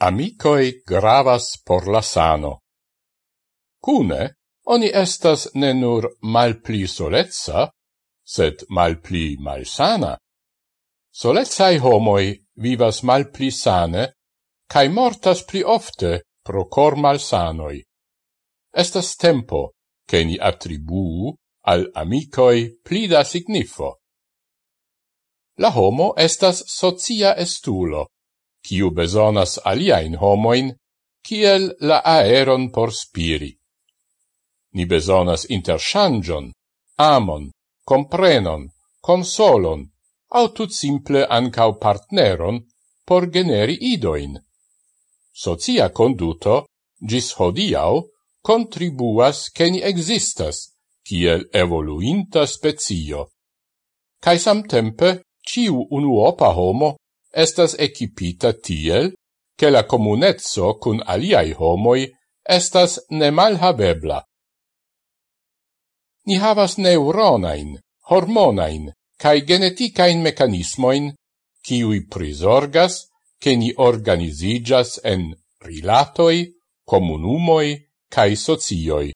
Amicoi gravas por la sano. Cune, oni estas ne nur malpli solezza, sed malpli malsana. Solezai homoi vivas malpli sane, cae mortas pli ofte pro cor malsanoi. Estas tempo che ni attribuu al amicoi pli da signifo. La homo estas socia estulo, kiu besonas aliain homoin, kiel la aeron por spiri. Ni besonas interchangion, amon, comprenon, consolon, au tut simple ancau partneron por generi idoin. Socia conduto, gis hodiau, contribuas che ni existas, kiel evoluinta spezio. Cae samtempe, ciu unuopa homo estas equipita tiel, che la comunezzo cun aliai homoi estas nemalhavebla. Ni havas neuronain, hormonain, cae geneticain mecanismoin, ciui prisorgas, che ni organizigas en rilatoi, comunumoi, cae socioi.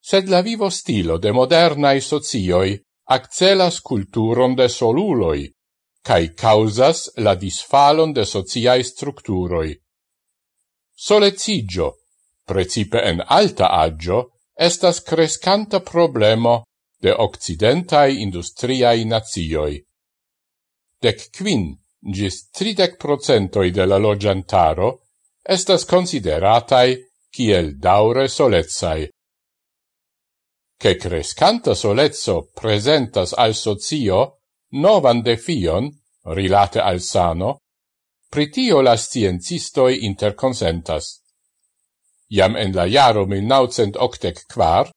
Sed la vivo stilo de modernae socioi accelas culturon de soluloi, cae causas la disfalon de sociae structuroi. Solecigio, precipe en alta agio, estas crescanta problemo de occidentai industriai nazioi. Dec quin gis tridec procentoi de la logiantaro estas consideratai kiel daure solezai. Che crescanta solezzo presentas al socio novan defion rilate al sano, pritio la sciencistoi interconsentas. Iam en la jaro 1984,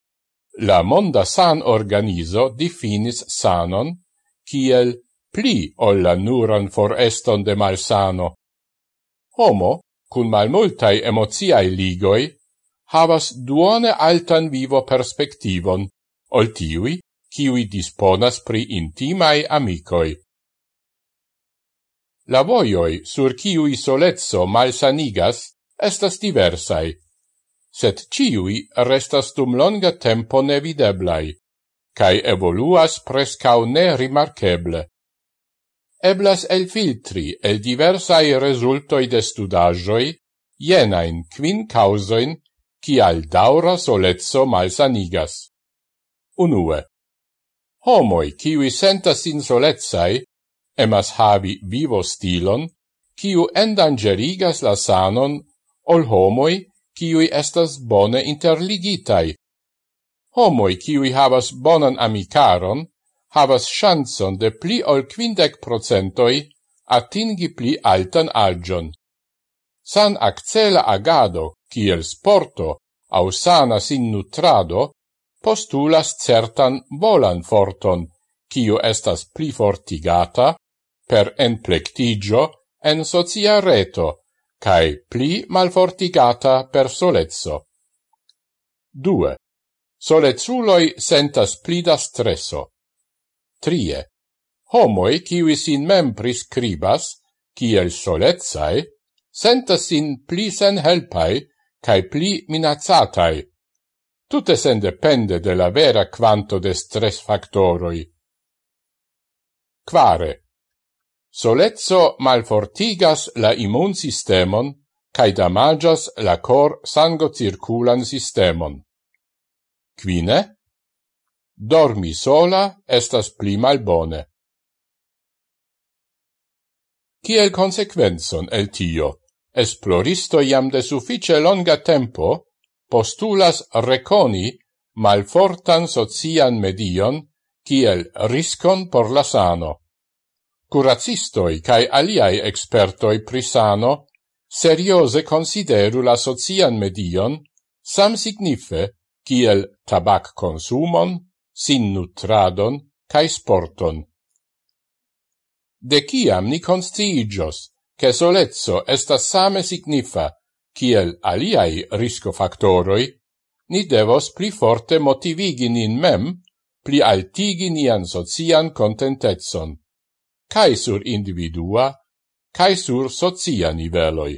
la Monda San Organizo definis sanon kiel pli ol la nuran foreston de malsano. Homo, cun malmultai emoziai ligoi, havas duone altan vivo perspektivon, ol tiui, kiui disponas pri intimae amicoi. La voioi sur kiui solezzo malsanigas estas diversai, sed ciui restas dum longa tempo nevideblai, cae evoluas prescau ne rimarceble. Eblas el filtri el diversai resultoi de studagioi jenain quin causoin cial daura solezzo malsanigas. Unue, Homoi, kiwi sentas insolezai, emas havi vivo stilon, kiu endangerigas la sanon, ol homoi, kiwi estas bone interligitai. Homoi, kiwi havas bonan amicaron, havas chanson de pli ol quindec procentoi atingi pli altan agion. San accela agado, kiel sporto, au sana sin nutrado, postulas certan volan forton, kiu estas pli fortigata per enplectigio en socia reto, cae pli malfortigata per solezzo. 2. Solezuloi sentas pli da stresso. 3. Homoi, kiwi sin mem prescribas, kiel solezae, sentas sin pli sen helpai, cae pli minazatai, tutte sen depende de la vera quanto de stress factoroi. Quare. Solezzo malfortigas la immun sistemon cae damagas la cor sango circulan systemon. Quine? Dormi sola estas pli malbone. Ciel consequenzon el tio, esploristo iam de suffice longa tempo postulas reconi malfortan socian medion kiel riscon por la sano. Curacistoi cae aliai expertoi prisano seriose consideru la socian medion sam signife kiel tabac consumon, sin nutradon cae sporton. De ciam ni consciigios che solezzo estas same signifa kiel aliai riscofactoroi, ni devos pli forte motivigi nin mem, pli altigi nian socian contentetson, cae sur individua, cae sur socia niveloi.